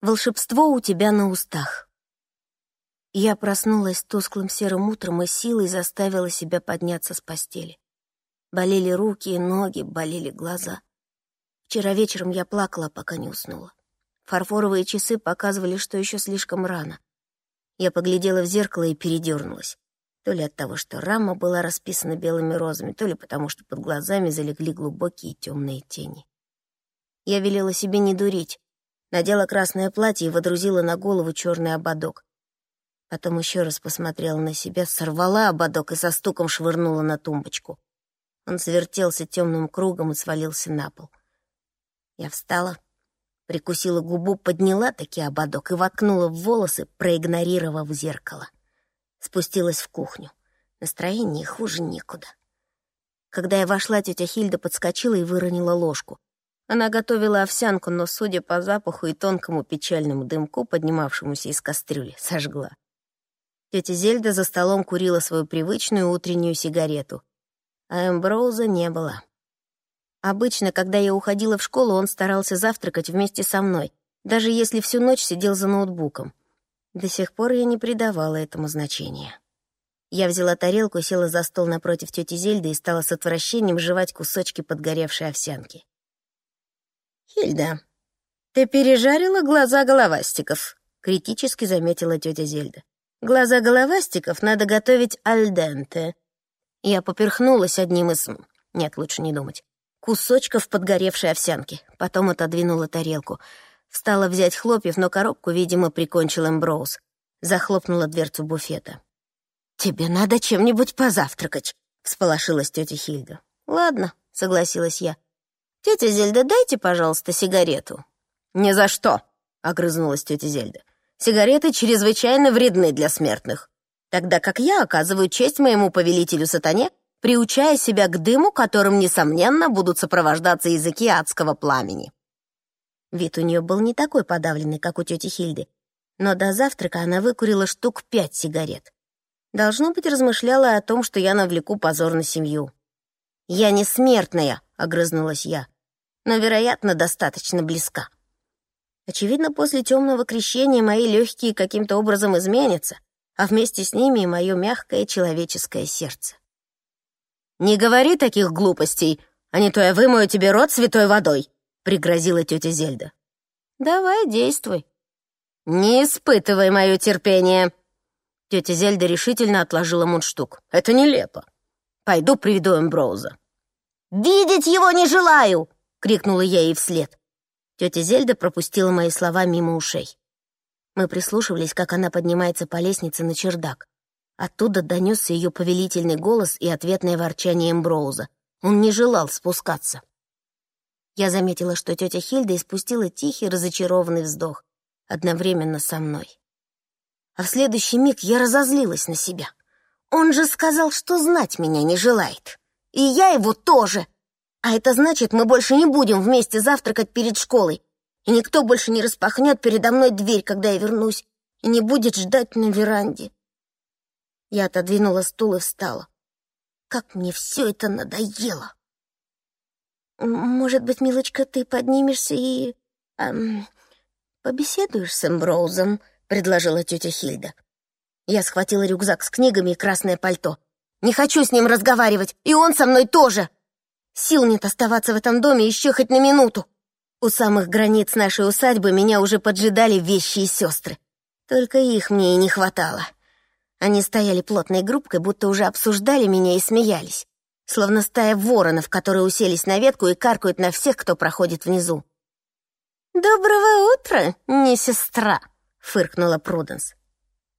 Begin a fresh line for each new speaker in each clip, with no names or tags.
Волшебство у тебя на устах. Я проснулась тусклым серым утром и силой заставила себя подняться с постели. Болели руки и ноги, болели глаза. Вчера вечером я плакала, пока не уснула. Фарфоровые часы показывали, что еще слишком рано. Я поглядела в зеркало и передернулась. То ли от того, что рама была расписана белыми розами, то ли потому, что под глазами залегли глубокие темные тени. Я велела себе не дурить, надела красное платье и водрузила на голову черный ободок. Потом еще раз посмотрела на себя, сорвала ободок и со стуком швырнула на тумбочку. Он завертелся темным кругом и свалился на пол. Я встала, прикусила губу, подняла таки ободок и воткнула в волосы, проигнорировав зеркало. Спустилась в кухню. Настроение хуже некуда. Когда я вошла, тетя Хильда подскочила и выронила ложку. Она готовила овсянку, но, судя по запаху и тонкому печальному дымку, поднимавшемуся из кастрюли, сожгла. Тетя Зельда за столом курила свою привычную утреннюю сигарету, а Эмброуза не было. Обычно, когда я уходила в школу, он старался завтракать вместе со мной, даже если всю ночь сидел за ноутбуком. До сих пор я не придавала этому значения. Я взяла тарелку, села за стол напротив тети Зельды и стала с отвращением жевать кусочки подгоревшей овсянки. «Хильда, ты пережарила глаза головастиков», — критически заметила тетя Зельда. «Глаза головастиков надо готовить альденте». Я поперхнулась одним из... Нет, лучше не думать. Кусочков подгоревшей овсянки. Потом отодвинула тарелку. Встала взять хлопьев, но коробку, видимо, прикончил Эмброуз. Захлопнула дверцу буфета. «Тебе надо чем-нибудь позавтракать», — всполошилась тетя Хильда. «Ладно», — согласилась я. «Тетя Зельда, дайте, пожалуйста, сигарету». «Ни за что», — огрызнулась тетя Зельда. «Сигареты чрезвычайно вредны для смертных, тогда как я оказываю честь моему повелителю сатане, приучая себя к дыму, которым, несомненно, будут сопровождаться языки адского пламени». Вид у нее был не такой подавленный, как у тети Хильды, но до завтрака она выкурила штук пять сигарет. Должно быть, размышляла о том, что я навлеку позор на семью. «Я не смертная», — огрызнулась я, «но, вероятно, достаточно близка». Очевидно, после темного крещения мои легкие каким-то образом изменятся, а вместе с ними и мое мягкое человеческое сердце. «Не говори таких глупостей, а не то я вымою тебе рот святой водой», — пригрозила тетя Зельда. «Давай, действуй». «Не испытывай мое терпение», Тетя Зельда решительно отложила мундштук. «Это нелепо. Пойду приведу Эмброуза». «Видеть его не желаю!» — крикнула я ей вслед. Тетя Зельда пропустила мои слова мимо ушей. Мы прислушивались, как она поднимается по лестнице на чердак. Оттуда донесся ее повелительный голос и ответное ворчание Эмброуза. Он не желал спускаться. Я заметила, что тетя Хильда испустила тихий, разочарованный вздох, одновременно со мной. А в следующий миг я разозлилась на себя. Он же сказал, что знать меня не желает. И я его тоже. А это значит, мы больше не будем вместе завтракать перед школой. И никто больше не распахнет передо мной дверь, когда я вернусь, и не будет ждать на веранде. Я отодвинула стул и встала. Как мне все это надоело. Может быть, милочка, ты поднимешься и... Эм, побеседуешь с Эмброузом, — предложила тетя Хильда. Я схватила рюкзак с книгами и красное пальто. «Не хочу с ним разговаривать, и он со мной тоже!» Сил нет оставаться в этом доме еще хоть на минуту. У самых границ нашей усадьбы меня уже поджидали вещи и сестры. Только их мне и не хватало. Они стояли плотной группкой, будто уже обсуждали меня и смеялись. Словно стая воронов, которые уселись на ветку и каркают на всех, кто проходит внизу. «Доброго утра, не сестра!» — фыркнула Пруденс.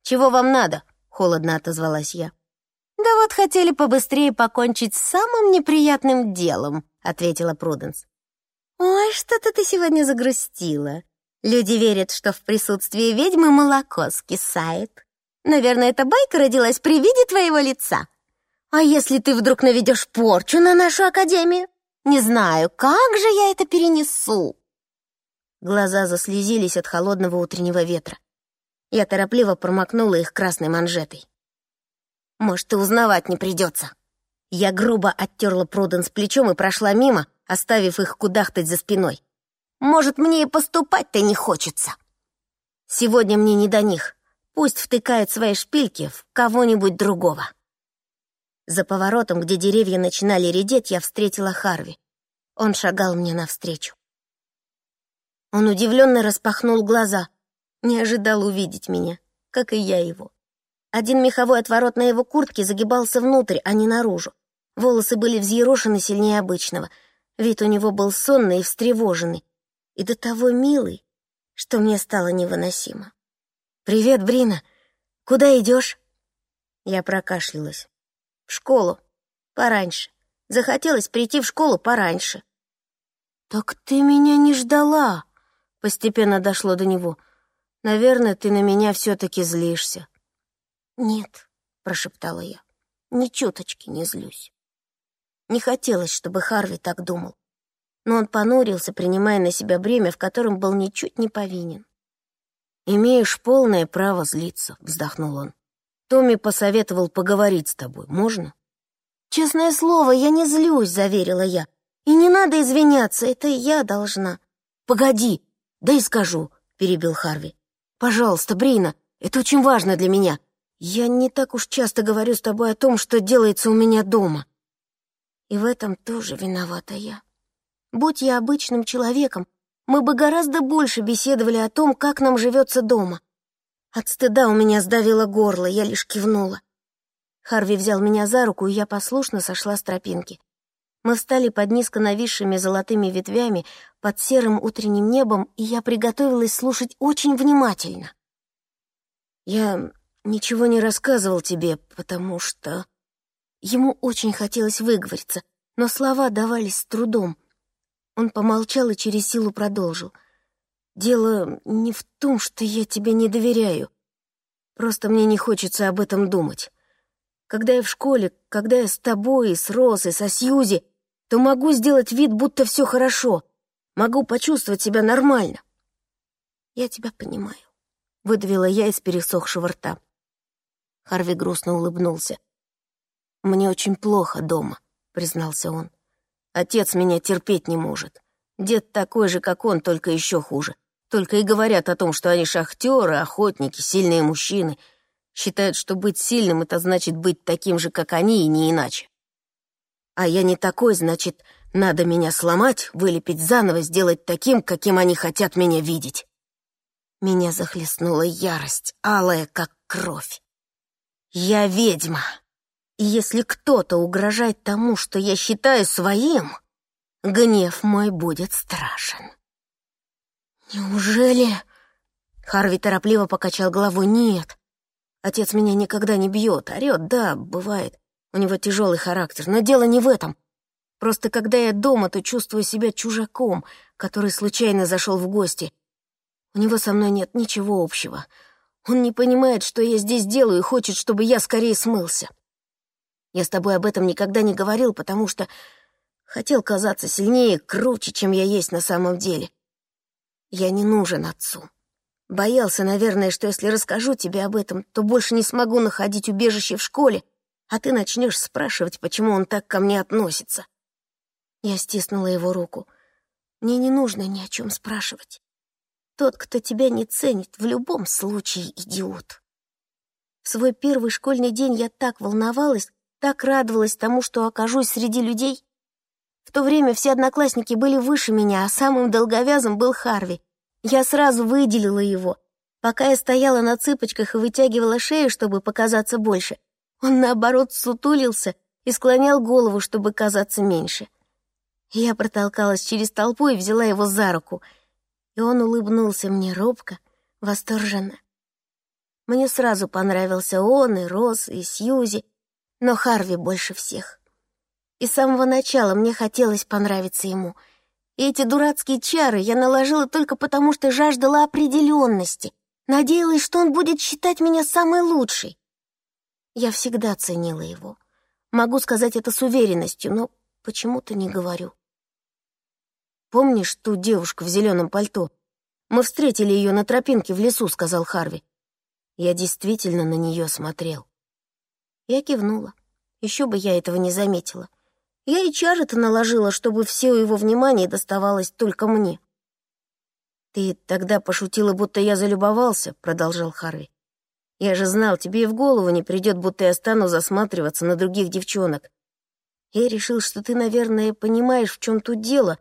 «Чего вам надо?» — холодно отозвалась я. «Да вот хотели побыстрее покончить с самым неприятным делом», — ответила Пруденс. «Ой, что-то ты сегодня загрустила. Люди верят, что в присутствии ведьмы молоко скисает. Наверное, эта байка родилась при виде твоего лица. А если ты вдруг наведешь порчу на нашу академию? Не знаю, как же я это перенесу?» Глаза заслезились от холодного утреннего ветра. Я торопливо промокнула их красной манжетой. «Может, и узнавать не придется». Я грубо оттерла Пруденс плечом и прошла мимо, оставив их кудахтать за спиной. «Может, мне и поступать-то не хочется». Сегодня мне не до них. Пусть втыкает свои шпильки в кого-нибудь другого. За поворотом, где деревья начинали редеть, я встретила Харви. Он шагал мне навстречу. Он удивленно распахнул глаза, не ожидал увидеть меня, как и я его. Один меховой отворот на его куртке загибался внутрь, а не наружу. Волосы были взъерошены сильнее обычного. Вид у него был сонный и встревоженный. И до того милый, что мне стало невыносимо. «Привет, Брина. Куда идешь?» Я прокашлялась. В школу. Пораньше. Захотелось прийти в школу пораньше. «Так ты меня не ждала!» Постепенно дошло до него. «Наверное, ты на меня все-таки злишься». «Нет», — прошептала я, — «ни чуточки не злюсь». Не хотелось, чтобы Харви так думал. Но он понурился, принимая на себя бремя, в котором был ничуть не повинен. «Имеешь полное право злиться», — вздохнул он. Томми посоветовал поговорить с тобой. Можно?» «Честное слово, я не злюсь», — заверила я. «И не надо извиняться, это я должна». «Погоди, да и скажу», — перебил Харви. «Пожалуйста, Брина, это очень важно для меня. Я не так уж часто говорю с тобой о том, что делается у меня дома». И в этом тоже виновата я. Будь я обычным человеком, мы бы гораздо больше беседовали о том, как нам живется дома. От стыда у меня сдавило горло, я лишь кивнула. Харви взял меня за руку, и я послушно сошла с тропинки. Мы встали под низко нависшими золотыми ветвями, под серым утренним небом, и я приготовилась слушать очень внимательно. «Я ничего не рассказывал тебе, потому что...» Ему очень хотелось выговориться, но слова давались с трудом. Он помолчал и через силу продолжил — Дело не в том, что я тебе не доверяю. Просто мне не хочется об этом думать. Когда я в школе, когда я с тобой, и с и со Сьюзи, то могу сделать вид, будто все хорошо. Могу почувствовать себя нормально. Я тебя понимаю, — выдавила я из пересохшего рта. Харви грустно улыбнулся. «Мне очень плохо дома», — признался он. «Отец меня терпеть не может. Дед такой же, как он, только еще хуже. Только и говорят о том, что они шахтеры, охотники, сильные мужчины. Считают, что быть сильным — это значит быть таким же, как они, и не иначе. А я не такой, значит, надо меня сломать, вылепить заново, сделать таким, каким они хотят меня видеть. Меня захлестнула ярость, алая, как кровь. Я ведьма. И если кто-то угрожает тому, что я считаю своим, гнев мой будет страшен. «Неужели...» Харви торопливо покачал головой. «Нет. Отец меня никогда не бьет, орёт, да, бывает. У него тяжелый характер, но дело не в этом. Просто когда я дома, то чувствую себя чужаком, который случайно зашел в гости. У него со мной нет ничего общего. Он не понимает, что я здесь делаю, и хочет, чтобы я скорее смылся. Я с тобой об этом никогда не говорил, потому что хотел казаться сильнее, круче, чем я есть на самом деле. Я не нужен отцу. Боялся, наверное, что если расскажу тебе об этом, то больше не смогу находить убежище в школе, а ты начнешь спрашивать, почему он так ко мне относится. Я стиснула его руку. Мне не нужно ни о чем спрашивать. Тот, кто тебя не ценит, в любом случае идиот. В свой первый школьный день я так волновалась, так радовалась тому, что окажусь среди людей, в то время все одноклассники были выше меня, а самым долговязым был Харви. Я сразу выделила его. Пока я стояла на цыпочках и вытягивала шею, чтобы показаться больше, он, наоборот, сутулился и склонял голову, чтобы казаться меньше. Я протолкалась через толпу и взяла его за руку, и он улыбнулся мне робко, восторженно. Мне сразу понравился он, и Роз, и Сьюзи, но Харви больше всех. И с самого начала мне хотелось понравиться ему. И эти дурацкие чары я наложила только потому, что жаждала определенности. Надеялась, что он будет считать меня самой лучшей. Я всегда ценила его. Могу сказать это с уверенностью, но почему-то не говорю. «Помнишь ту девушку в зеленом пальто? Мы встретили ее на тропинке в лесу», — сказал Харви. Я действительно на нее смотрел. Я кивнула. Еще бы я этого не заметила. Я и чары-то наложила, чтобы все его внимание доставалось только мне. «Ты тогда пошутила, будто я залюбовался», — продолжал Харви. «Я же знал, тебе и в голову не придет, будто я стану засматриваться на других девчонок. Я решил, что ты, наверное, понимаешь, в чем тут дело,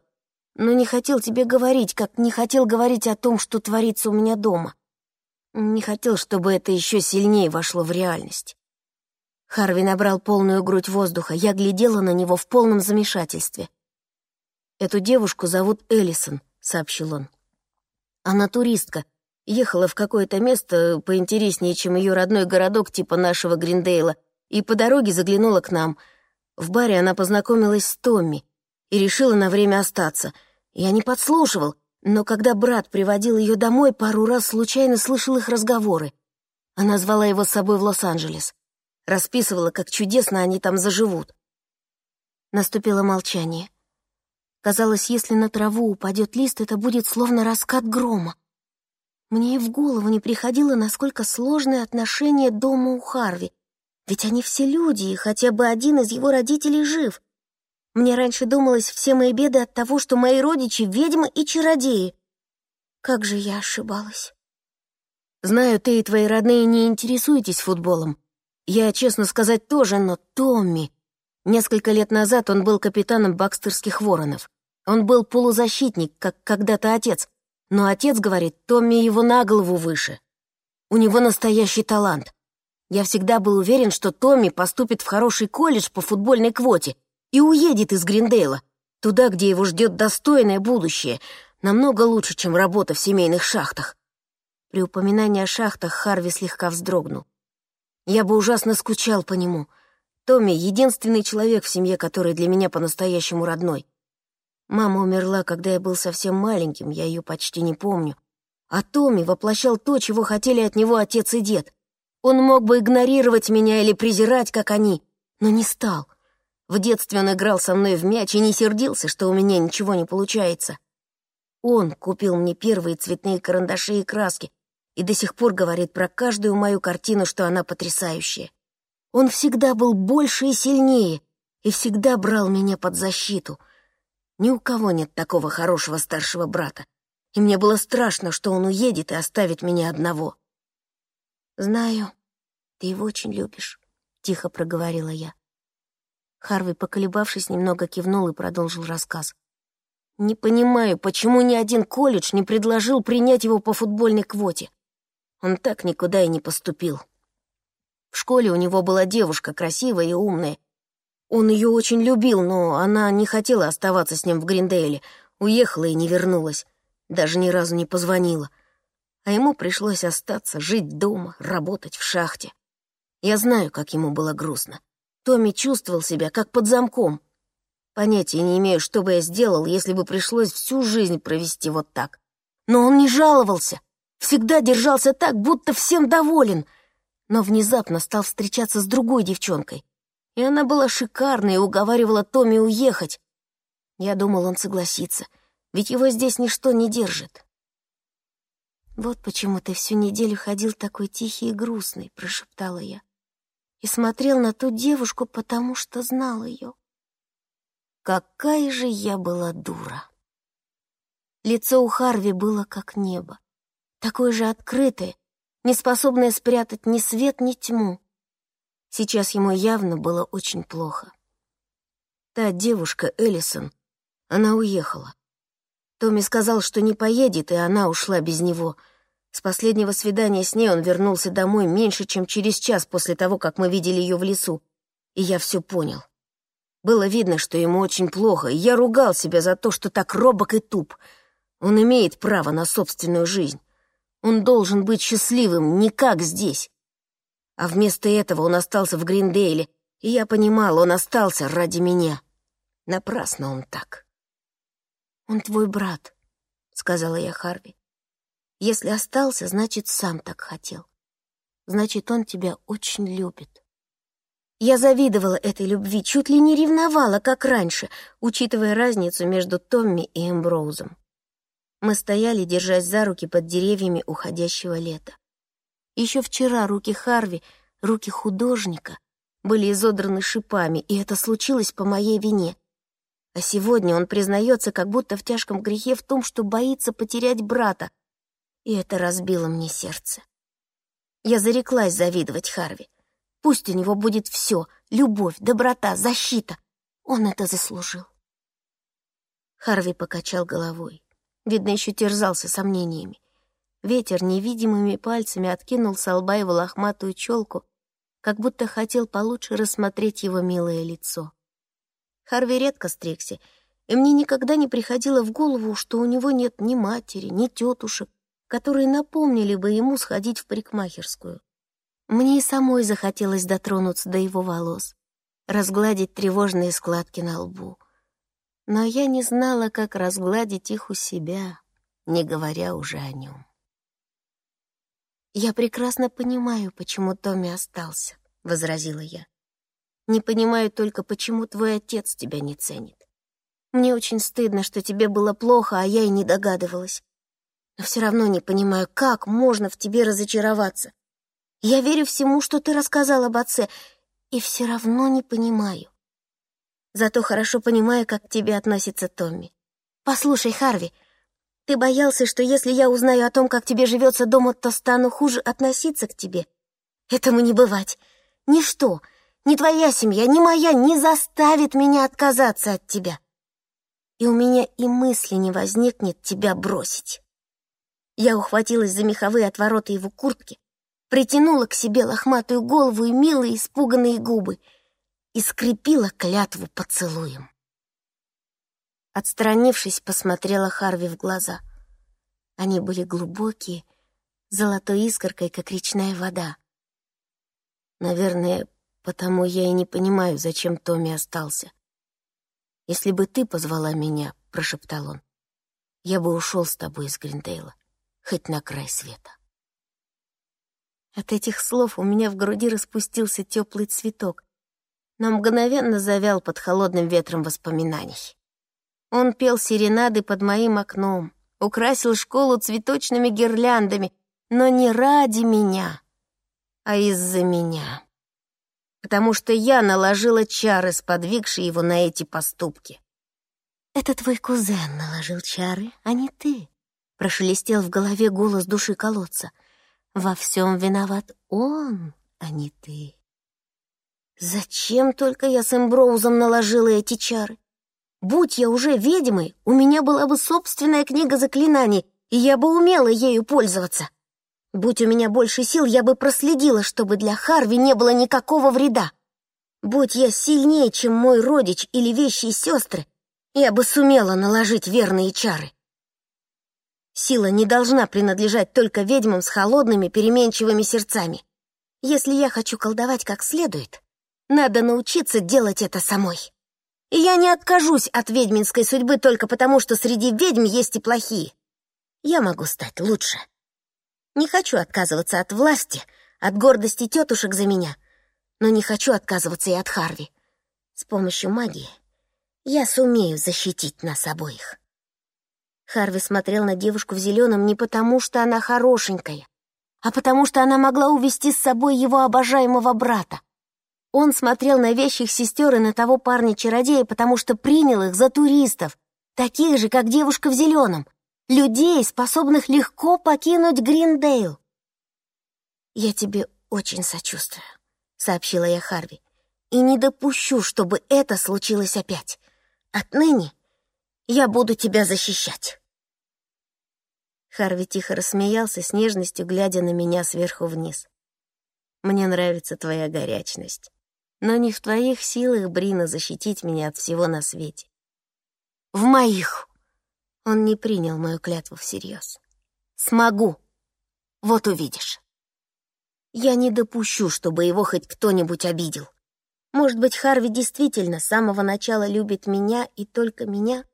но не хотел тебе говорить, как не хотел говорить о том, что творится у меня дома. Не хотел, чтобы это еще сильнее вошло в реальность». Харви набрал полную грудь воздуха. Я глядела на него в полном замешательстве. «Эту девушку зовут Эллисон», — сообщил он. Она туристка, ехала в какое-то место поинтереснее, чем ее родной городок типа нашего Гриндейла, и по дороге заглянула к нам. В баре она познакомилась с Томми и решила на время остаться. Я не подслушивал, но когда брат приводил ее домой, пару раз случайно слышал их разговоры. Она звала его с собой в Лос-Анджелес. Расписывала, как чудесно они там заживут. Наступило молчание. Казалось, если на траву упадет лист, это будет словно раскат грома. Мне и в голову не приходило, насколько сложное отношение дома у Харви. Ведь они все люди, и хотя бы один из его родителей жив. Мне раньше думалось, все мои беды от того, что мои родичи — ведьмы и чародеи. Как же я ошибалась. Знаю, ты и твои родные не интересуетесь футболом. Я, честно сказать, тоже, но Томми... Несколько лет назад он был капитаном бакстерских воронов. Он был полузащитник, как когда-то отец. Но отец говорит, Томми его на голову выше. У него настоящий талант. Я всегда был уверен, что Томми поступит в хороший колледж по футбольной квоте и уедет из Гриндейла, туда, где его ждет достойное будущее, намного лучше, чем работа в семейных шахтах. При упоминании о шахтах Харви слегка вздрогнул. Я бы ужасно скучал по нему. Томми — единственный человек в семье, который для меня по-настоящему родной. Мама умерла, когда я был совсем маленьким, я ее почти не помню. А Томми воплощал то, чего хотели от него отец и дед. Он мог бы игнорировать меня или презирать, как они, но не стал. В детстве он играл со мной в мяч и не сердился, что у меня ничего не получается. Он купил мне первые цветные карандаши и краски и до сих пор говорит про каждую мою картину, что она потрясающая. Он всегда был больше и сильнее и всегда брал меня под защиту — ни у кого нет такого хорошего старшего брата, и мне было страшно, что он уедет и оставит меня одного. «Знаю, ты его очень любишь», — тихо проговорила я. Харви, поколебавшись, немного кивнул и продолжил рассказ. «Не понимаю, почему ни один колледж не предложил принять его по футбольной квоте. Он так никуда и не поступил. В школе у него была девушка красивая и умная, он ее очень любил, но она не хотела оставаться с ним в Гриндейле, уехала и не вернулась, даже ни разу не позвонила. А ему пришлось остаться, жить дома, работать в шахте. Я знаю, как ему было грустно. Томми чувствовал себя как под замком. Понятия не имею, что бы я сделал, если бы пришлось всю жизнь провести вот так. Но он не жаловался, всегда держался так, будто всем доволен. Но внезапно стал встречаться с другой девчонкой, и она была шикарной и уговаривала Томми уехать. Я думал, он согласится, ведь его здесь ничто не держит. «Вот почему ты всю неделю ходил такой тихий и грустный», — прошептала я. «И смотрел на ту девушку, потому что знал ее». Какая же я была дура! Лицо у Харви было как небо, такое же открытое, не способное спрятать ни свет, ни тьму. Сейчас ему явно было очень плохо. Та девушка, Эллисон, она уехала. Томми сказал, что не поедет, и она ушла без него. С последнего свидания с ней он вернулся домой меньше, чем через час после того, как мы видели ее в лесу. И я все понял. Было видно, что ему очень плохо, и я ругал себя за то, что так робок и туп. Он имеет право на собственную жизнь. Он должен быть счастливым, не как здесь. А вместо этого он остался в Гриндейле, и я понимал, он остался ради меня. Напрасно он так. «Он твой брат», — сказала я Харви. «Если остался, значит, сам так хотел. Значит, он тебя очень любит». Я завидовала этой любви, чуть ли не ревновала, как раньше, учитывая разницу между Томми и Эмброузом. Мы стояли, держась за руки под деревьями уходящего лета. Еще вчера руки Харви, руки художника, были изодраны шипами, и это случилось по моей вине. А сегодня он признается как будто в тяжком грехе в том, что боится потерять брата. И это разбило мне сердце. Я зареклась завидовать Харви. Пусть у него будет все — любовь, доброта, защита. Он это заслужил. Харви покачал головой. Видно, еще терзался сомнениями. Ветер невидимыми пальцами откинул с лба его лохматую челку, как будто хотел получше рассмотреть его милое лицо. Харви редко стригся, и мне никогда не приходило в голову, что у него нет ни матери, ни тетушек, которые напомнили бы ему сходить в парикмахерскую. Мне и самой захотелось дотронуться до его волос, разгладить тревожные складки на лбу. Но я не знала, как разгладить их у себя, не говоря уже о нем. «Я прекрасно понимаю, почему Томми остался», — возразила я. Не понимаю только, почему твой отец тебя не ценит. Мне очень стыдно, что тебе было плохо, а я и не догадывалась. Но все равно не понимаю, как можно в тебе разочароваться. Я верю всему, что ты рассказал об отце, и все равно не понимаю. Зато хорошо понимаю, как к тебе относится Томми. Послушай, Харви, ты боялся, что если я узнаю о том, как тебе живется дома, то стану хуже относиться к тебе. Этому не бывать. Ничто, ни твоя семья, ни моя не заставит меня отказаться от тебя. И у меня и мысли не возникнет тебя бросить. Я ухватилась за меховые отвороты его куртки, притянула к себе лохматую голову и милые испуганные губы и скрепила клятву поцелуем. Отстранившись, посмотрела Харви в глаза. Они были глубокие, золотой искоркой, как речная вода. Наверное, Потому я и не понимаю, зачем Томми остался. «Если бы ты позвала меня», — прошептал он, — «я бы ушел с тобой из Гриндейла, хоть на край света». От этих слов у меня в груди распустился теплый цветок, но мгновенно завял под холодным ветром воспоминаний. Он пел серенады под моим окном, украсил школу цветочными гирляндами, но не ради меня, а из-за меня потому что я наложила чары, сподвигшие его на эти поступки. «Это твой кузен наложил чары, а не ты», — прошелестел в голове голос души колодца. «Во всем виноват он, а не ты». «Зачем только я с Эмброузом наложила эти чары? Будь я уже ведьмой, у меня была бы собственная книга заклинаний, и я бы умела ею пользоваться». Будь у меня больше сил, я бы проследила, чтобы для Харви не было никакого вреда. Будь я сильнее, чем мой родич или вещие сестры, я бы сумела наложить верные чары. Сила не должна принадлежать только ведьмам с холодными переменчивыми сердцами. Если я хочу колдовать как следует, надо научиться делать это самой. И я не откажусь от ведьминской судьбы только потому, что среди ведьм есть и плохие. Я могу стать лучше. Не хочу отказываться от власти, от гордости тетушек за меня, но не хочу отказываться и от Харви. С помощью магии я сумею защитить нас обоих. Харви смотрел на девушку в зеленом не потому, что она хорошенькая, а потому что она могла увести с собой его обожаемого брата. Он смотрел на вещих сестер и на того парня-чародея, потому что принял их за туристов, таких же, как девушка в зеленом, людей, способных легко покинуть Гриндейл. «Я тебе очень сочувствую», — сообщила я Харви, «и не допущу, чтобы это случилось опять. Отныне я буду тебя защищать». Харви тихо рассмеялся с нежностью, глядя на меня сверху вниз. «Мне нравится твоя горячность, но не в твоих силах, Брина, защитить меня от всего на свете. В моих!» Он не принял мою клятву всерьез. «Смогу. Вот увидишь. Я не допущу, чтобы его хоть кто-нибудь обидел. Может быть, Харви действительно с самого начала любит меня и только меня?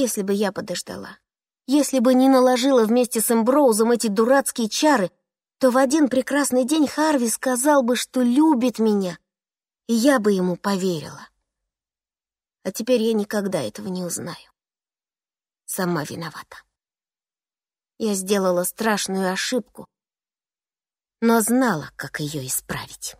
Если бы я подождала, если бы не наложила вместе с Эмброузом эти дурацкие чары, то в один прекрасный день Харви сказал бы, что любит меня, и я бы ему поверила. А теперь я никогда этого не узнаю сама виновата. Я сделала страшную ошибку, но знала, как ее исправить.